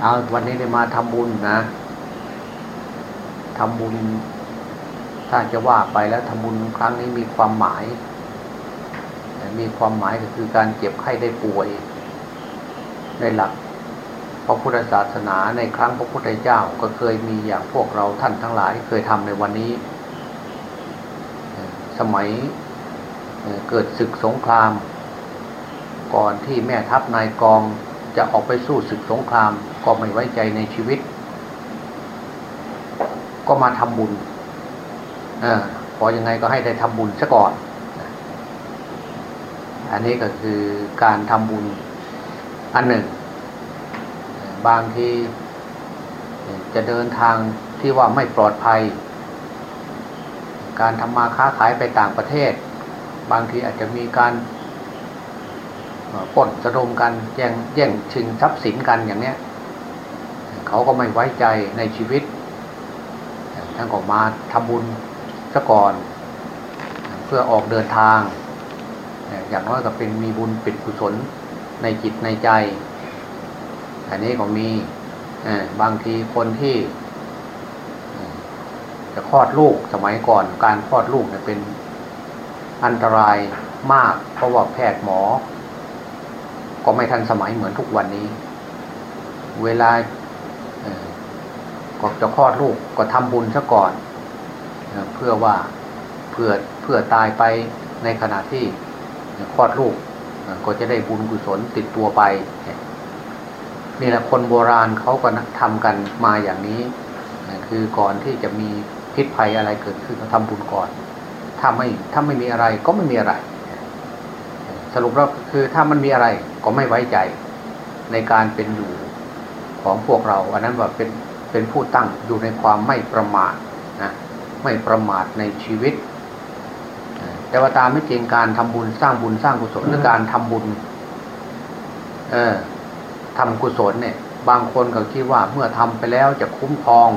เอาวันนี้ได้มาทำบุญนะทำบุญ ถ้าจะว่าไปแล้วทำบุญครั้งนี้มีความหมาย มีความหมายก็คือการเจ็บไข้ได้ป่วย ในหลักพระพุทธศาสนาในครั้งพระพุทธเจ้าก็เคยมีอย่างพวกเราท่านทั้งหลายเคยทำในวันนี้ สมัยเกิดศึกสงคราม ก่อนที่แม่ทัพนายกอง จะออกไปสู้ศึกสงคราม ก็ไม่ไว้ใจในชีวิต ก็มาทำบุญอพอยังไงก็ให้ได้ทำบุญซะก่อน อันนี้ก็คือการทำบุญอันหนึ่ง บางทีจะเดินทางที่ว่าไม่ปลอดภัย การทำมาค้าขายไปต่างประเทศ บางทีอาจจะมีการ ป้นสะดมกันแย่งแย่งชิงทรัพย์สินกันอย่างเนี้ยเขาก็ไม่ไว้ใจในชีวิตท่านก็มาทำบุญซะก่อน เพื่อออกเดินทาง อย่างน้อยก็เป็นมีบุญเป็นกุศลในจิตในใจ อันนี้ก็มีบางทีคนที่ จะคลอดลูกสมัยก่อนการคลอดลูกเนี่ยเป็นอันตรายมาก เพราะว่าแพทย์หมอ ก็ไม่ทันสมัยเหมือนทุกวันนี้ เวลาก็จะคลอดลูกก็ทำบุญซะก่อน เพื่อว่าเพื่อเพื่อตายไปในขณะที่คลอดลูกก็จะได้บุญกุศลติดตัวไป นี่แหละคนโบราณเขาก็ทำกันมาอย่างนี้ คือก่อนที่จะมีพิษภัยอะไรเกิดขึ้นเขาทำบุญก่อนถ้าไม่ถ้าไม่มีอะไรก็ไม่มีอะไร สรุปแล้วคือถ้ามันมีอะไรก็ไม่ไว้ใจ ในการเป็นอยู่ของพวกเรา อันนั้นว่าเป็นเป็นผู้ตั้งอยู่ในความไม่ประมาทนะไม่ประมาทในชีวิต แต่ว่าตามไม่จริงการทำบุญสร้างบุญสร้างกุศลหรือการทำบุญ เออทำกุศลเนี่ย บางคนก็คิดว่าเมื่อทำไปแล้วจะคุ้มครอง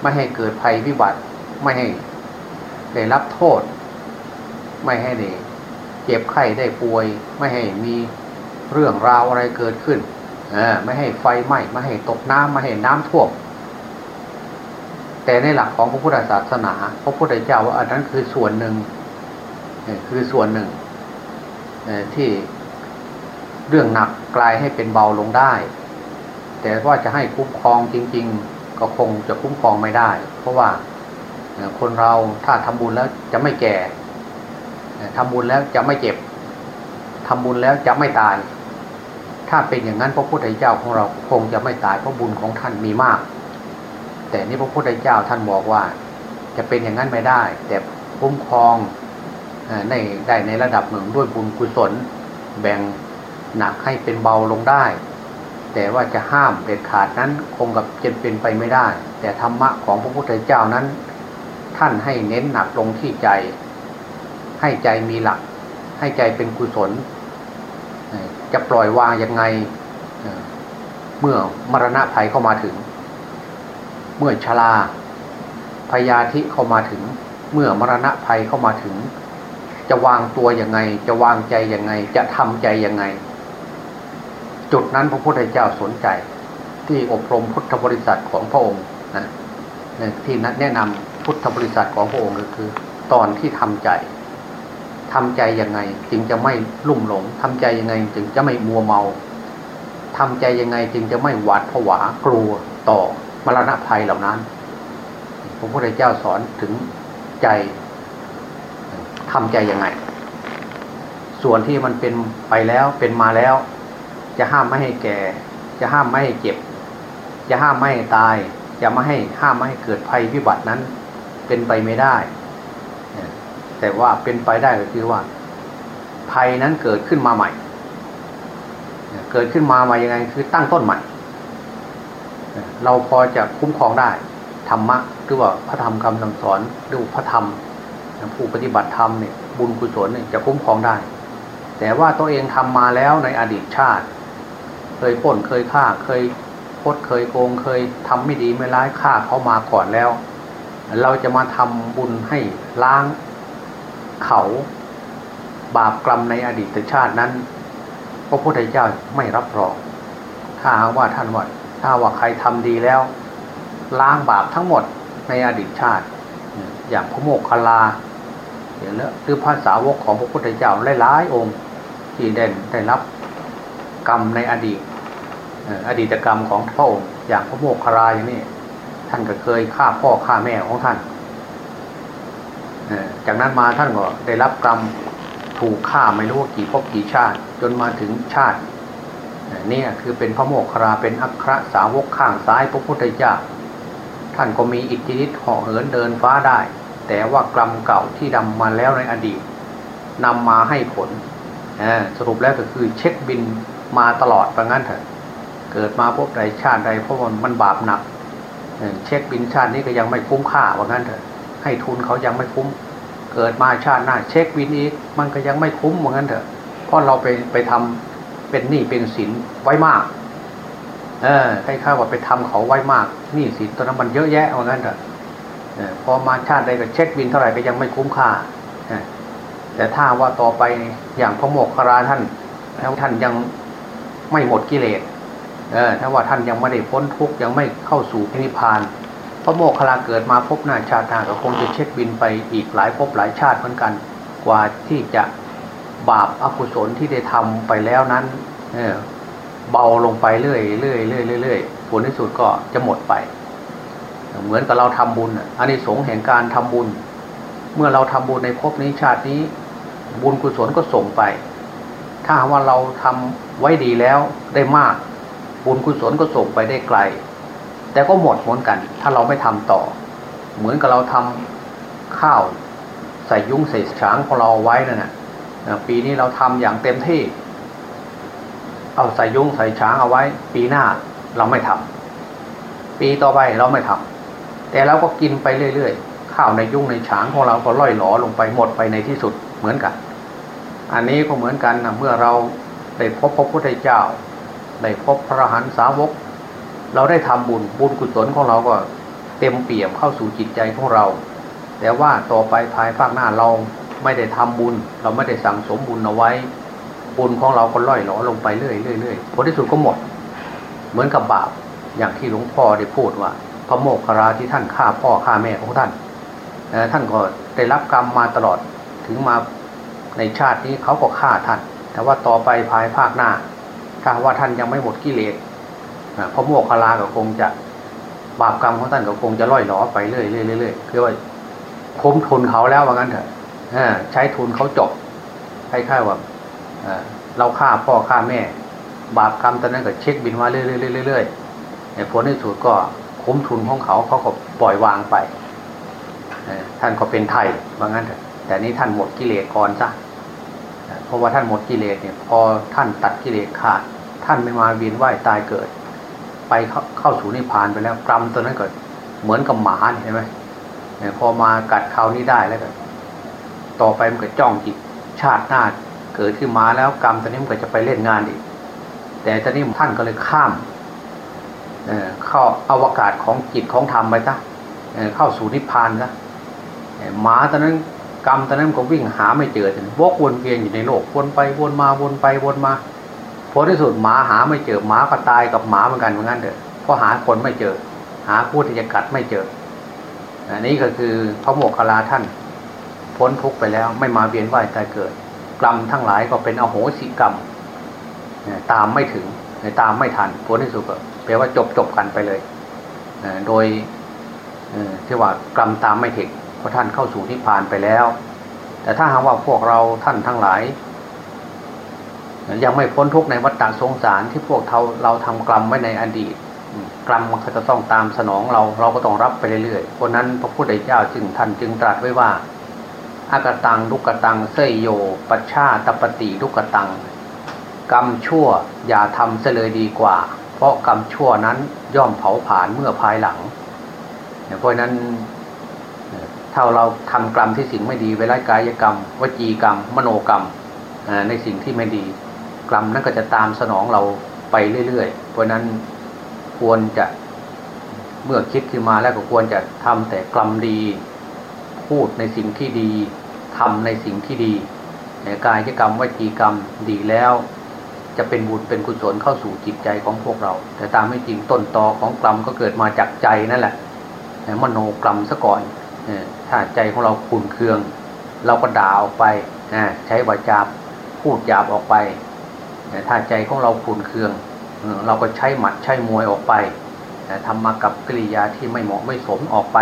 ไม่ให้เกิดภัยพิบัติไม่ให้ได้รับโทษ ไม่ให้ได้เจ็บไข้ได้ป่วย ไม่ให้มี เรื่องราวอะไรเกิดขึ้นไม่ให้ไฟไหม้ไม่ให้ตกน้ำไม่ให้น้ำท่วมแต่ในหลักของพระพุทธศาสนาพระพุทธเจ้าว่าอันนั้นคือส่วนหนึ่งคือส่วนหนึ่งที่เรื่องหนักกลายให้เป็นเบาลงได้ แต่ว่าจะให้คุ้มครองจริง ๆ ก็คงจะคุ้มครองไม่ได้ เพราะว่าคนเราถ้าทำบุญแล้วจะไม่แก่ทำบุญแล้วจะไม่เจ็บทำบุญแล้วจะไม่ตาย ถ้าเป็นอย่างนั้นพระพุทธเจ้าของเราคงจะไม่ตายเพราะบุญของท่านมีมาก แต่นี่พระพุทธเจ้าท่านบอกว่า จะเป็นอย่างนั้นไม่ได้ แต่คุ้มครองในได้ในระดับหนึ่งด้วยบุญกุศล แบ่งหนักให้เป็นเบาลงได้ แต่ว่าจะห้ามเด็ดขาดนั้นคงกับจะเป็นไปไม่ได้ แต่ธรรมะของพระพุทธเจ้านั้น ท่านให้เน้นหนักลงที่ใจ ให้ใจมีหลัก ให้ใจเป็นกุศล จะปล่อยวางยังไงเมื่อมรณะภัยเข้ามาถึง เมื่อชราพยาธิเข้ามาถึง เมื่อมรณะภัยเข้ามาถึง จะวางตัวยังไง จะวางใจยังไง จะทำใจยังไง จุดนั้นพระพุทธเจ้าสนใจ ที่อบรมพุทธบริษัทของพระองค์นะที่แนะนำพุทธบริษัทของพระองค์ก็คือ ตอนที่ทำใจ ทำใจยังไง จึงจะไม่ลุ่มหลงทำใจยังไง จึงจะไม่มัวเมาทำใจยังไง จึงจะไม่หวาดผวากลัวต่อมรณะภัยเหล่านั้นพระพุทธเจ้าสอนถึงใจทำใจยังไง ส่วนที่มันเป็นไปแล้วเป็นมาแล้ว จะห้ามไม่ให้แก่ จะห้ามไม่ให้เจ็บ จะห้ามไม่ให้ตาย จะไม่ให้ห้ามไม่ให้เกิดภัยพิบัตินั้น เป็นไปไม่ได้ แต่ว่าเป็นไปได้ก็คือว่า ภัยนั้นเกิดขึ้นมาใหม่ เกิดขึ้นมาใหม่ยังไง คือตั้งต้นใหม่ เราพอจะคุ้มครองได้ธรรมะหรือว่าพระธรรมคำสั่งสอนหรือพระธรรมผู้ปฏิบัติธรรมเนี่ยบุญกุศลเนี่ยจะคุ้มครองได้ แต่ว่าตัวเองทำมาแล้วในอดีตชาติ เคยป้นเคยฆ่าเคยพดเคยโกงเคยทำไม่ดีไม่ร้ายฆ่าเขามาก่อนแล้ว เราจะมาทำบุญให้ล้าง เขา บาปกรรมในอดีตชาตินั้น พระพุทธเจ้าไม่รับรอง ถ้าว่าท่านว่าถ้าว่าใครทำดีแล้ว ล้างบาปทั้งหมดในอดีตชาติ อย่างพระโมคคัลลาหรือพระสาวกของพระพุทธเจ้าหลายๆองค์ที่ได้ได้รับกรรมในอดีตอดีตกรรมของพระองค์อย่างพระโมคคัลลาอย่างนี้ท่านก็เคยฆ่าพ่อฆ่าแม่ของท่าน จากนั้นมาท่านก็ได้รับกรรมถูกฆ่าไม่รู้กี่พบกี่ชาติ จนมาถึงชาตินี่คือเป็นพระโมคคราเป็นอัครสาวกข้างซ้ายพระพุทธเจ้าท่านก็มีอิทธิฤทธิ์เหาะเหินเดินฟ้าได้ แต่ว่ากรรมเก่าที่ดำมาแล้วในอดีตนำมาให้ผลสรุปแล้วก็คือเช็คบินมาตลอดประงั้นเถอะเกิดมาภพใดชาติใดเพราะมันบาปหนักเช็คบิลชาตินี้ก็ยังไม่คุ้มค่าว่างั้นเถอะ ให้ทุนเขายังไม่คุ้ม เกิดมาชาติหน้าเช็คบิลอีกมันก็ยังไม่คุ้มว่างั้นเถอะ เพราะเราไปไปทำเป็นหนี้เป็นสินไว้มาก เออคล้ายๆว่าไปทำเขาไว้มากหนี้สินตอนนั้นมันเยอะแยะว่างั้นเถอะพอมาชาติใดก็เช็คบิลเท่าไหร่ก็ยังไม่คุ้มค่าแต่ถ้าว่าต่อไปอย่างพระโมกขราท่านแล้วท่านยังไม่หมดกิเลสเออถ้าว่าท่านยังไม่ได้พ้นทุกข์ยังไม่เข้าสู่นิพพาน พระโมกขลาเกิดมาพบหน้าชาติหน้าก็คงจะเช็คบินไปอีกหลายภพหลายชาติเหมือนกัน กว่าที่จะบาปอกุศลที่ได้ทำไปแล้วนั้นเออเบาลงไปเรื่อยเรื่อยเรื่อยเรื่อยผลที่สุดก็จะหมดไป เหมือนกับเราทำบุญอันนี้สงแห่งการทำบุญ เมื่อเราทำบุญในภพนี้ชาตินี้ บุญกุศลก็ส่งไป ถ้าว่าเราทำไว้ดีแล้วได้มาก บุญกุศลก็ส่งไปได้ไกล แต่ก็หมดเหมือนกัน ถ้าเราไม่ทำต่อ เหมือนกับเราทำข้าวใส่ยุ้งใส่ฉางของเราไว้นั่นนะปีนี้เราทำอย่างเต็มที่ เอาใส่ยุ้งใส่ฉางเอาไว้ ปีหน้าเราไม่ทำปีต่อไปเราไม่ทำแต่เราก็กินไปเรื่อยๆข้าวในยุ้งในฉางของเราก็ล่อยหลอลงไปหมดไปในที่สุดเหมือนกัน อันนี้ก็เหมือนกันนะเมื่อเราได้พบพระพุทธเจ้าได้พบพระหันสาวก เราได้ทำบุญบุญกุศลของเราก็เต็มเปี่ยมเข้าสู่จิตใจของเรา แต่ว่าต่อไปภายภาคหน้าเราไม่ได้ทำบุญ เราไม่ได้สั่งสมบุญเอาไว้ บุญของเราก็ล่อยหลอลงไปเรื่อยๆเรื่อยๆผลที่สุดก็หมด เหมือนกับบาปอย่างที่หลวงพ่อได้พูดว่า พระโมกขราที่ท่านฆ่าพ่อฆ่าแม่ของท่านท่านก็ได้รับกรรมมาตลอดถึงมาในชาตินี้เขาก็ฆ่าท่าน แต่ว่าต่อไปภายภาคหน้า ถ้าว่าท่านยังไม่หมดกิเลส พระโมกขลาก็คงจะบาปกรรมของท่านก็คงจะล่อยหลอไปเรื่อยๆเรื่อยคือว่าคุ้มทุนเขาแล้วว่างั้นเถอะใช้ทุนเขาจบคล้ายๆว่าเราฆ่าพ่อฆ่าแม่ บาปกรรมตอนนั้นก็เช็คบินมาเรื่อยๆผลที่สุดก็คุ้มทุนของเขาเขาก็ปล่อยวางไปท่านก็เป็นไทยว่างั้นเถอะแต่นี้ท่านหมดกิเลสก่อนซะเพราะว่าท่านหมดกิเลสเนี่ย พอท่านตัดกิเลสขาดท่านไม่มาเวียนว่ายตายเกิด ไปเข้าเข้าสู่นิพพานไปแล้วกรรมตัวนั้นก็เหมือนกับหมาเห็นไหมพอมากัดเขาวนี้ได้แล้วก็ต่อไปมันก็จ้องจิตชาติหน้าเกิดขึ้นมาแล้วกรรมตัวนี้มันก็จะไปเล่นงานอีก แต่ตอนนี้ท่านก็เลยข้ามเข้าอวกาศของจิตของธรรมไปซะเข้าสู่นิพพานซะหมาตอนนั้นกรรมตอนนั้นก็วิ่งหาไม่เจอวกวนเวียนอยู่ในโลกวนไปวนมาวนไปวนมา ผลที่สุดหมาหาไม่เจอหมาก็ตายกับหมาเหมือนกันเหมือนกันเถอะเพราะหาคนไม่เจอ หาผู้ที่จะกัดไม่เจออันนี้ก็คือพระโมคคัลลาท่าน พ้นทุกไปแล้วไม่มาเวียนว่ายตายเกิด กรรมทั้งหลายก็เป็นอโหสิกรรมตามไม่ถึงตามไม่ทันผลที่สุดก็แปลว่าจบจบกันไปเลยโดยที่ว่ากรรมตามไม่ถึงเพราะท่านเข้าสู่นิพพานไปแล้ว แต่ถ้าหากว่าพวกเราท่านทั้งหลาย ยังไม่พ้นทุกในวัฏฏะสงสารที่พวกเราเราทำกรรมไว้ในอดีต กรรมมันก็จะต้องตามสนองเราเราก็ต้องรับไปเรื่อยๆเพราะนั้นพระพุทธเจ้าจึงท่านจึงตรัสไว้ว่าอากตังลุกตังเสยโย ปัชชาตปฏิลุกตัง กรรมชั่วอย่าทำเสเลยดีกว่า เพราะกรรมชั่วนั้นย่อมเผาผลาญเมื่อภายหลังเพราะนั้นถ้าเราทำกรรมที่สิ่งไม่ดีเวลากายกรรม วจีกรรม มโนกรรมในสิ่งที่ไม่ดี กรรมนั้นก็จะตามสนองเราไปเรื่อยๆ เพราะนั้นควรจะเมื่อคิดขึ้นมาแล้วก็ควรจะทำแต่กรรมดี พูดในสิ่งที่ดีทำในสิ่งที่ดีกายกรรมวจีกรรมดีแล้ว จะเป็นบุญเป็นกุศลเข้าสู่จิตใจของพวกเรา แต่ตามไม่จริงต้นตอของกรรมก็เกิดมาจากใจนั่นแหละมโนกรรมซะก่อนถ้าใจของเราขุนเคือง เราก็ด่าออกไปใช้วาจาพูดหยาบออกไป ถ้าใจของเราขุนเคือง เราก็ใช้หมัดใช้มวยออกไปทำมากับกิริยาที่ไม่เหมาะไม่สมออกไป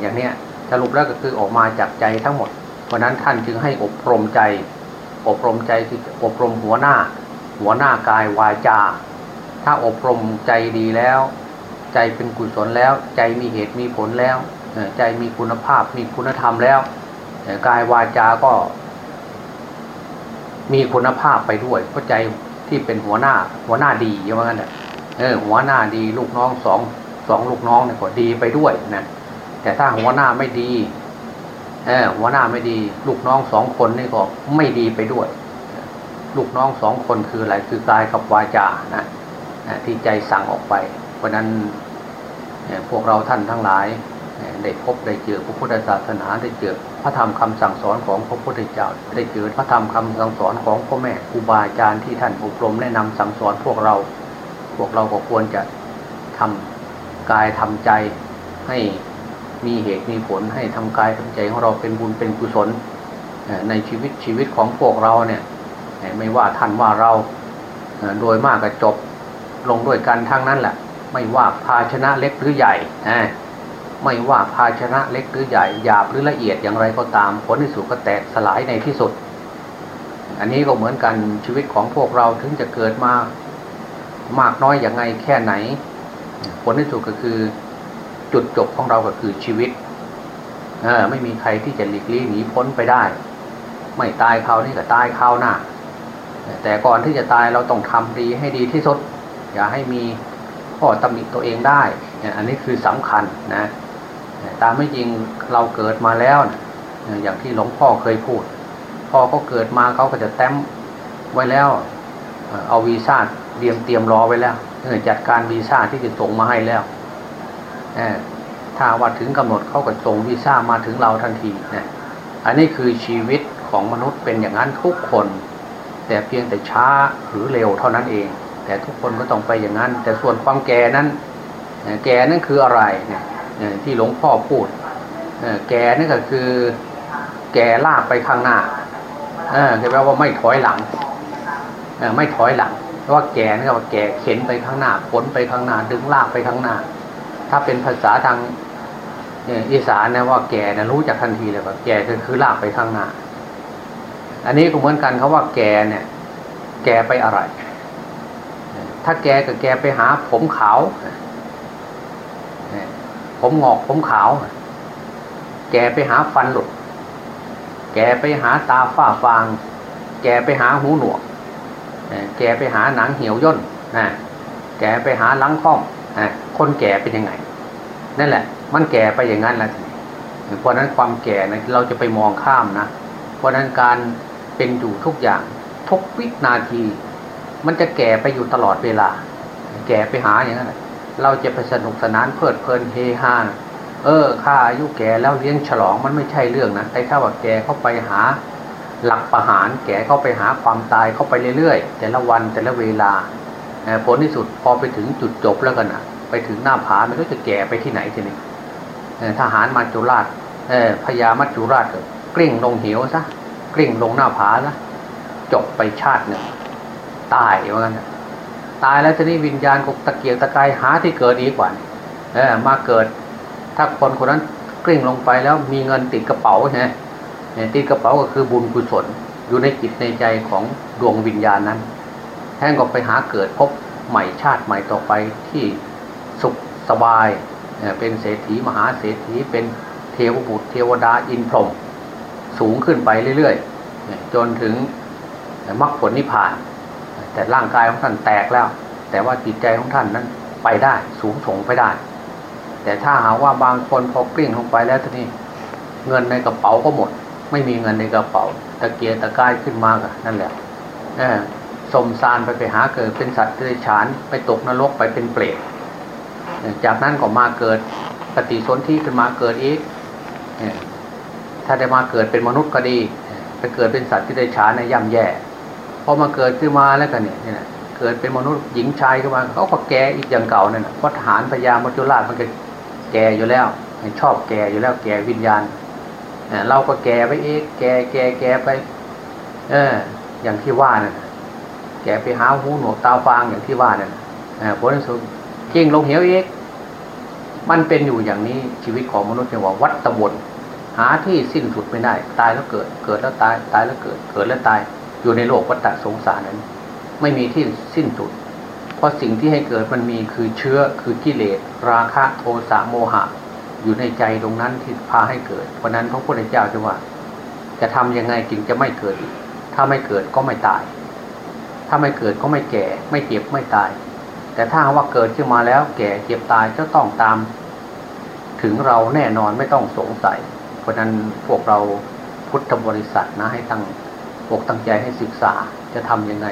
อย่างเนี้ยสรุปแล้วก็คือออกมาจากใจทั้งหมด เพราะนั้นท่านจึงให้อบรมใจ อบรมใจคืออบรมหัวหน้า หัวหน้ากายวาจา ถ้าอบรมใจดีแล้ว ใจเป็นกุศลแล้ว ใจมีเหตุมีผลแล้ว ใจมีคุณภาพมีคุณธรรมแล้วกายวาจาก็ มีคุณภาพไปด้วยเพราะใจที่เป็นหัวหน้า หัวหน้าดีอย่างนั้นเออหัวหน้าดีลูกน้องสองสองลูกน้องเนี่ยก็ดีไปด้วยนะแต่ถ้าหัวหน้าไม่ดีเออหัวหน้าไม่ดี ลูกน้องสองคนนี่ก็ไม่ดีไปด้วย ลูกน้องสองคนคืออะไรคือกายกับวาจานะที่ใจสั่งออกไป เพราะนั้นพวกเราท่านทั้งหลายได้พบได้เจอพระพุทธศาสนาได้เจอ ระธรรมคำสั่งสอนของพระพุทธเจ้า ได้เจอพระธรรมคำสั่งสอนของพ่อแม่ครูบาอาจารย์ที่ท่านอบรมแนะนำสั่งสอนพวกเรา พวกเราก็ควรจะทำกายทำใจให้มีเหตุมีผลให้ทำกายทำใจของเราเป็นบุญเป็นกุศลในชีวิตชีวิตของพวกเราเนี่ยไม่ว่าท่านว่าเราโดยมากก็จบลงด้วยกันทั้งนั้นแหละ ไม่ว่าภาชนะเล็กหรือใหญ่ ไม่ว่าภาชนะเล็กหรือใหญ่หยาบหรือละเอียดอย่างไรก็ตามผลที่สุดก็แตกสลายในที่สุด อันนี้ก็เหมือนกันชีวิตของพวกเราถึงจะเกิดมามากน้อยอย่างไงแค่ไหน ผลที่สุดก็คือจุดจบของเราก็คือชีวิตเออไม่มีใครที่จะหลีกลี่หนีพ้นไปได้ ไม่ตายคราวนี้ก็ตายคราวหน้า แต่ก่อนที่จะตายเราต้องทำดีให้ดีที่สุด อย่าให้มีข้อตำหนิตัวเองได้ อันนี้คือสำคัญนะ ตามไม่จริงเราเกิดมาแล้วนะอย่างที่หลวงพ่อเคยพูดพ่อเขาเกิดมาเขาก็จะแต้มไว้แล้วเอาวีซ่าเตรียมเตรียมรอไว้แล้วจัดการวีซ่าที่จะส่งมาให้แล้วถ้าว่าถึงกำหนดเขาก็ส่งวีซ่ามาถึงเราทันทีนะอันนี้คือชีวิตของมนุษย์เป็นอย่างนั้นทุกคน แต่เพียงแต่ช้าหรือเร็วเท่านั้นเอง แต่ทุกคนก็ต้องไปอย่างนั้น แต่ส่วนความแก่นั้น แก่นั่นคืออะไรเนี่ย ที่หลวงพ่อพูดแก่นั่ก็คือ แก่ลากไปข้างหน้าเอแปลว่าไม่ถอยหลังไม่ถอยหลังเพราะว่าแก่นั่ก็ว่าแก่เข็นไปข้างหน้าขนไปข้างหน้า ดึงลากไปข้างหน้า ถ้าเป็นภาษาทางอีสานนะว่าแก่นะรู้จักทันทีเลยว่าแก่คือคือลากไปข้างหน้า อันนี้ก็เหมือนกันเขาว่าแก่เนี่ย แก่ไปอะไร ถ้าแก่ก็แก่ไปหาผมขาว ผมงอกผมขาว แก่ไปหาฟันหลุด แก่ไปหาตาฝ้าฟาง แก่ไปหาหูหนวกแก่ไปหาหนังเหี่ยวย่นนะแก่ไปหาลังค่อมคนแก่เป็นยังไง นั่นแหละ มันแก่ไปอย่างนั้นแหละเพราะนั้นความแก่นะเราจะไปมองข้ามนะ เพราะนั้นการเป็นอยู่ทุกอย่างทุกวินาที มันจะแก่ไปอยู่ตลอดเวลา แก่ไปหาอย่างนั้น เราจะไปสนุกสนานเพลิดเพลินเฮฮาเออข้าอายุแก่แล้วเลี้ยงฉลองมันไม่ใช่เรื่องนะแต่ถ้าว่าแก่เข้าไปหา หลักประหารแก่เข้าไปหาความตายเข้าไปเรื่อยๆ แต่ละวันแต่ละเวลาผลที่สุดพอไปถึงจุดจบแล้วกันนะไปถึงหน้าผามันก็จะแก่ไปที่ไหนทีนี้ทหารมาจุราชพญามัจจุราชก็กลิ้งลงเหวซะกลิ้งลงหน้าผาซะจบไปชาติหนึ่งตายว่างั้น ตายแล้วทีนี้วิญญาณกตะเกียกตะกายหาที่เกิดดีกว่าเออมาเกิด ถ้าคนคนนั้นกลิ้งลงไปแล้วมีเงินติดกระเป๋าใช่ไหมติดกระเป๋าก็คือบุญกุศลอยู่ในจิตในใจของดวงวิญญาณนั้นแท่งก็ไปหาเกิดพบใหม่ชาติใหม่ต่อไปที่สุขสบายเป็นเศรษฐีมหาเศรษฐีเป็นเทวบุตรเทวดาอินพรหมสูงขึ้นไปเรื่อยๆ จนถึงมรรคผลนิพพาน แต่ร่างกายของท่านแตกแล้ว แต่ว่าจิตใจของท่านนั้นไปได้สูงส่งไปได้ แต่ถ้าหาว่าบางคนพอกลิ้งลงไปแล้วทีนี้เงินในกระเป๋าก็หมด ไม่มีเงินในกระเป๋า ตะเกียตะกายขึ้นมากันนั่นแหละสมซานไปไปหาเกิดเป็นสัตว์เดรัจฉานไปตกนรกไปเป็นเปรตจากนั้นก็มาเกิดปฏิสนธิขึ้นมาเกิดอีกถ้าได้มาเกิดเป็นมนุษย์ก็ดีไปเกิดเป็นสัตว์ที่ได้ช้าในย่ำแย่ พอมาเกิดขึ้นมาแล้วกันเนี่ยเนี่ยเกิดเป็นมนุษย์หญิงชายขึ้นมาเขาก็แก่อีกอย่างเก่านั่นนะเพราะทหารพญามัจจุราชมันก็แก่อยู่แล้วชอบแก่อยู่แล้วแก่วิญญาณเราก็แก่ไปเองแก่แก่แก่ไป เออ อย่างที่ว่านั่นน่ะแก่ไปหาหูหนวกตาฟางอย่างที่ว่านั่นน่ะเออผลที่สุดกิ้งลงเหวเองมันเป็นอยู่อย่างนี้ชีวิตของมนุษย์เรียกว่าวัฏวนหาที่สิ้นสุดไม่ได้ ตายแล้วเกิด เกิดแล้วตาย ตายแล้วเกิด เกิดแล้วตาย อยู่ในโลกวัฏสงสารนั้น ไม่มีที่สิ้นสุด เพราะสิ่งที่ให้เกิดมันมีคือเชื้อคือกิเลส ราคะโทสะโมหะ อยู่ในใจตรงนั้นที่พาให้เกิด เพราะนั้นพระพุทธเจ้าจะว่า จะทำยังไงจึงจะไม่เกิดอีกถ้าไม่เกิดก็ไม่ตาย ถ้าไม่เกิดก็ไม่แก่ ไม่เจ็บไม่ตาย แต่ถ้าว่าเกิดขึ้นมาแล้วแก่เจ็บตายจะต้องตาม ถึงเราแน่นอนไม่ต้องสงสัย เพราะนั้นพวกเราพุทธบริษัทนะให้ตั้ง อกตั้งใจให้ศึกษาจะทำยังไง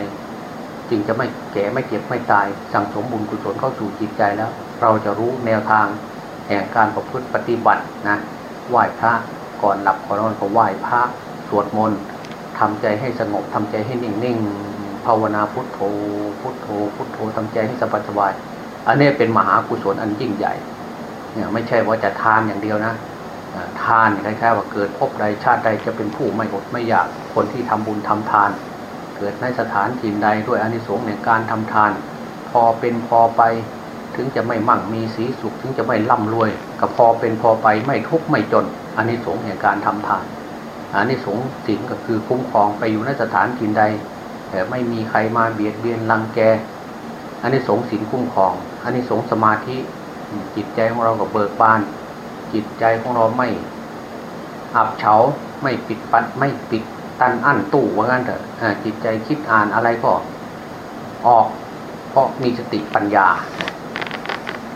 จึงจะไม่แก่ไม่เจ็บไม่ตาย สั่งสมบุญกุศลเข้าสู่จิตใจแล้ว เราจะรู้แนวทางแห่งการประพฤติปฏิบัตินะไหว้พระก่อนหลับก่อนนอนก็ไหว้พระสวดมนต์ทำใจให้สงบทำใจให้นิ่งนิ่งๆภาวนาพุทโธ พุทโธ พุทโธทำใจให้สบายสบายอันนี้เป็นมหากุศลอันยิ่งใหญ่เนี่ยไม่ใช่ว่าจะทานอย่างเดียวนะ ทานคล้ายๆว่าเกิดพบใดชาติใดจะเป็นผู้ไม่อดไม่อยากคนที่ทำบุญทำทาน เกิดในสถานที่ใดด้วยอานิสงส์ในการทำทาน พอเป็นพอไป ถึงจะไม่มั่งมีสีสุข ถึงจะไม่ร่ำรวยก็พอเป็นพอไปไม่ทุกข์ไม่จนอานิสงส์แห่งการทำทานอานิสงส์สิ่งก็คือคุ้มครองไปอยู่ในสถานที่ใด แต่ไม่มีใครมาเบียดเบียนรังแกอานิสงส์ศีลคุ้มครองอานิสงส์สมาธิจิตใจของเราก็เบิกบาน จิตใจของเราไม่อับเฉาไม่ปิดปัดไม่ปิดตันอั้นตู้ว่างั้นเถอะจิตใจคิดอ่านอะไรก็ออกเพราะมีสติปัญญา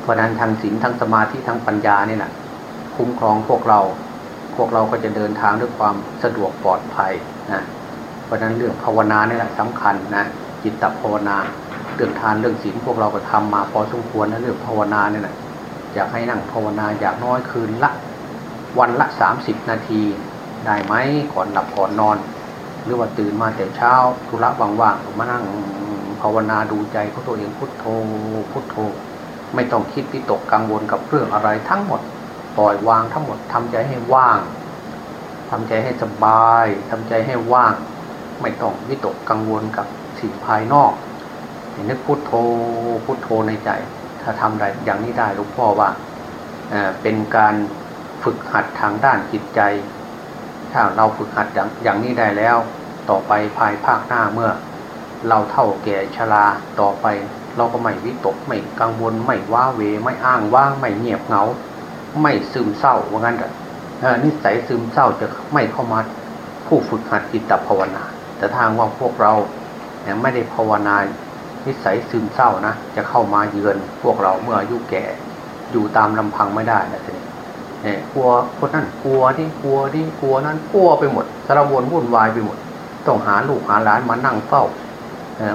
เพราะนั้นทางศีลทั้งสมาธิทั้งปัญญาเนี่ยนะคุ้มครองพวกเราพวกเราก็จะเดินทางด้วยความสะดวกปลอดภัยนะเพราะนั้นเรื่องภาวนาเนี่ยแหละสำคัญนะจิตตภาวนาเรื่องทานเรื่องศีลพวกเราก็ทำมาพอสมควรนะเรื่องภาวนาเนี่ยนะ อยากให้นั่งภาวนาอยางน้อยคืนละวันละสามสิบนาที ได้ไหมก่อนหลับก่อนนอน หรือว่าตื่นมาแต่เช้าธุระว่างๆมานั่งภาวนาดูใจของตัวเองพุทโธพุทโธ ไม่ต้องคิดวิตกกังวลกับเรื่องอะไรทั้งหมดปล่อยวางทั้งหมดทำใจให้ว่างทำใจให้สบายทำใจให้ว่าง ไม่ต้องวิตกกังวลกับสิ่งภายนอกนึกพุทโธพุทโธในใจ ถ้าทำได้อย่างนี้ได้หลวงพ่อว่าเป็นการฝึกหัดทางด้านจิตใจ ถ้าเราฝึกหัดอย่างนี้ได้แล้ว ต่อไปภายภาคหน้าเมื่อ เราเท่าแก่ชราต่อไป เราก็ไม่วิตกไม่กังวลไม่ว้าเวไม่อ้างว้างไม่เงียบเหงา ไม่ซึมเศร้าว่างั้นเถอะนิสัยซึมเศร้าจะไม่เข้ามาผู้ฝึกหัดจิตภาวนา แต่ทางว่าพวกเรายังไม่ได้ภาวนา นิสัยซึมเศร้านะจะเข้ามาเยือน พวกเราเมื่ออายุแก่อยู่ตามลำพังไม่ได้นะทีนี้เนี่ยกลัวคนนั้นกลัวนี่กลัวนี่กลัวนั้นกลัวไปหมดสารวนวุ่นวายไปหมด ต้องหาลูกหาหลานมานั่งเฝ้า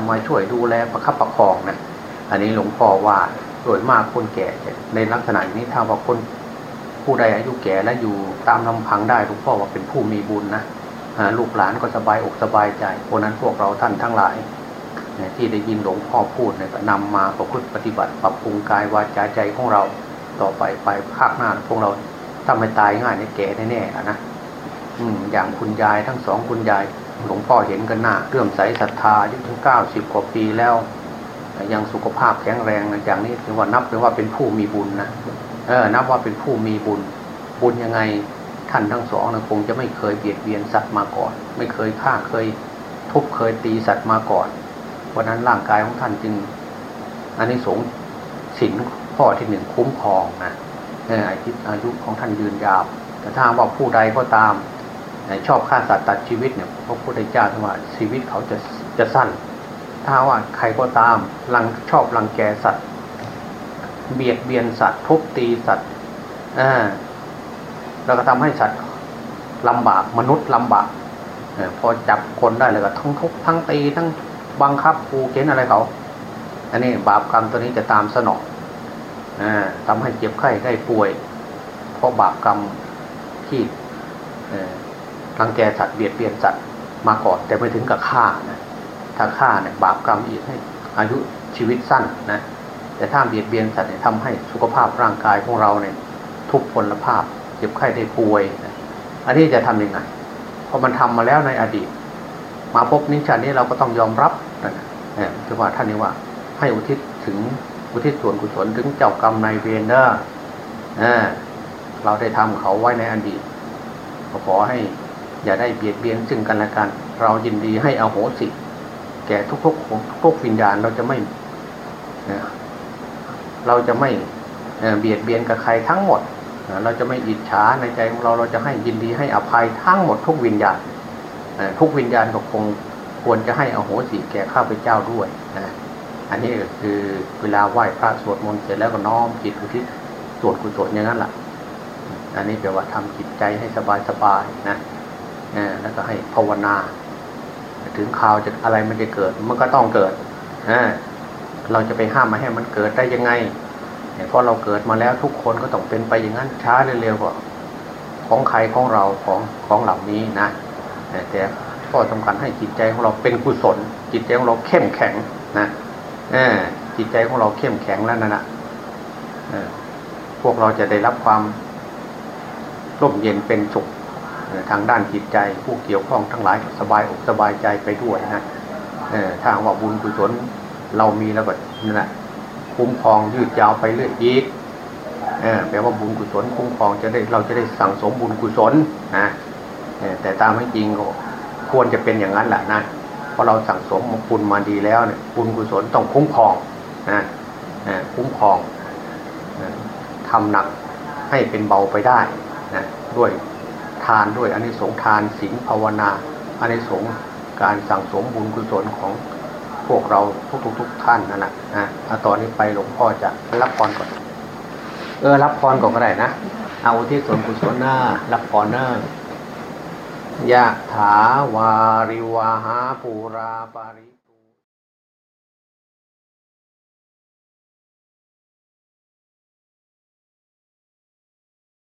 มาช่วยดูแลประคับประคองนะอันนี้หลวงพ่อว่าโดยมากคนแก่ในลักษณะนี้ถ้าว่าคนผู้ใดอายุแก่และอยู่ตามลำพังได้หลวงพ่อว่าเป็นผู้มีบุญนะลูกหลานก็สบายอกสบายใจเพราะนั้นพวกเราท่านทั้งหลาย ที่ได้ยินหลวงพ่อพูดเนี่ยก็นำมาประพฤติปฏิบัติ ปรับปรุงกายวาจาใจของเราต่อไปไปภาคหน้าพวกเราถ้าไม่ตายง่ายเนี่ยแก่แน่ๆอะนะอืมอย่างคุณยายทั้งสองคุณยายหลวงพ่อเห็นกันหน้าเรื่อมใสศรัทธาอายุถึงเก้าสิบกว่าปีแล้ว ยังสุขภาพแข็งแรงอย่างนี้ถือว่านับเป็นว่าเป็นผู้มีบุญนะเออนับว่าเป็นผู้มีบุญ บุญยังไงท่านทั้งสองนะคงจะไม่เคยเบียดเบียนสัตว์มาก่อน ไม่เคยฆ่าเคยทุบเคยตีสัตว์มาก่อน เพราะนั้นร่างกายของท่านจึงอันนี้สงสินข้อที่หนึ่งคุ้มครองนะอายุอายุของท่านยืนยาว แต่ถ้าว่าผู้ใดก็ตามชอบฆ่าสัตว์ตัดชีวิตเนี่ยพระพุทธเจ้าท่านว่าชีวิตเขาจะจะสั้น ถ้าว่าใครก็ตามรังชอบรังแกสัตว์ เบียดเบียนสัตว์ทุบตีสัตว์อ่าแล้วก็ทำให้สัตว์ลำบากมนุษย์ลำบากอพอจับคนได้เลยก็ทั้งทุบทั้งตีทั้ง บังคับผูกเข็นอะไรเขา อันนี้บาปกรรมตัวนี้จะตามสนองอ่าทำให้เจ็บไข้ได้ป่วย เพราะบาปกรรมที่รังแกสัตว์เบียดเบียนสัตว์มาก่อนแต่ไม่ถึงกับฆ่านะถ้าฆ่าเนี่ยบาปกรรมอีกให้อายุชีวิตสั้นนะแต่ถ้าเบียดเบียนสัตว์เนี่ยทำให้สุขภาพร่างกายของเราเนี่ยทุกพลภาพเจ็บไข้ได้ป่วย อันนี้จะทำยังไงพราะมันทำมาแล้วในอดีต มาพบนิชานี้เราก็ต้องยอมรับนะเนี่ยคือว่าท่านนี้ว่า ให้อุทิศถึงอุทิศส่วนกุศลถึงเจ้ากรรมนายเวรเนอะเออเราได้ทำเขาไว้ในอดีตขอให้อย่าได้เบียดเบียนซึ่งกันและกัน เรายินดีให้อโหสิ แก่ทุกๆทุกวิญญาณเราจะไม่เราจะไม่เบียดเบียนกับใครทั้งหมด เราจะไม่อิจฉาในใจของเราเราจะให้ยินดีให้อภัยทั้งหมดทุกวิญญาณ ทุกวิญญาณก็คงควรจะให้อโหสิแก่ข้าพเจ้าด้วยนะอันนี้ก็คือเวลาไหว้พระสวดมนต์เสร็จแล้วก็น้อมจิตอุทิศส่วนกุศลอย่างนั้นแหละอันนี้แปลว่าทำจิตใจให้สบายสบายๆนะแล้วก็ให้ภาวนา ถึงข่าวจะอะไรมันจะเกิด มันก็ต้องเกิดเราจะไปห้ามมาให้มันเกิดได้ยังไงเพราะเราเกิดมาแล้วทุกคนก็ต้องเป็นไปอย่างนั้นช้าเร็วกว่าของใครของเราของของเหล่านี้นะ แต่แต่ข้อสำคัญให้จิตใจของเราเป็นกุศล จิตใจของเราเข้มแข็งนะอจิตใจของเราเข้มแข็งแล้วนั่นะอพวกเราจะได้รับความร่มเย็นเป็นสุขทางด้านจิตใจผู้เกี่ยวข้องทั้งหลายสบายอกสบายใจไปด้วยนะออถ้าหากว่าบุญกุศลเรามีแล้วก็นั่นแหละคุ้มครองยืดยาวไปเรื่อยอีกแปลว่าบุญกุศลคุ้มครองจะได้เราจะได้สั่งสมบุญกุศลนะ แต่ตามให้จริงก็ควรจะเป็นอย่างนั้นแหละนะเพราะเราสั่งสมบุญมาดีแล้วเนี่ยบุญกุศลต้องคุ้มครองนะคุ้มครองทำหนักให้เป็นเบาไปได้นะด้วยทานด้วยอนิสงทานศีลภาวนาอนิสงการสั่งสมบุญกุศลของพวกเราทุกๆทท่านนั่นแหละนะเอาตอนนี้ไปหลวงพ่อจะรับพรก่อน เออรับพรก่อนก็ได้นะ เอาที่ส่วนกุศลหน้ารับพรหน้า ยะถาวาริวาหาปูราปาริ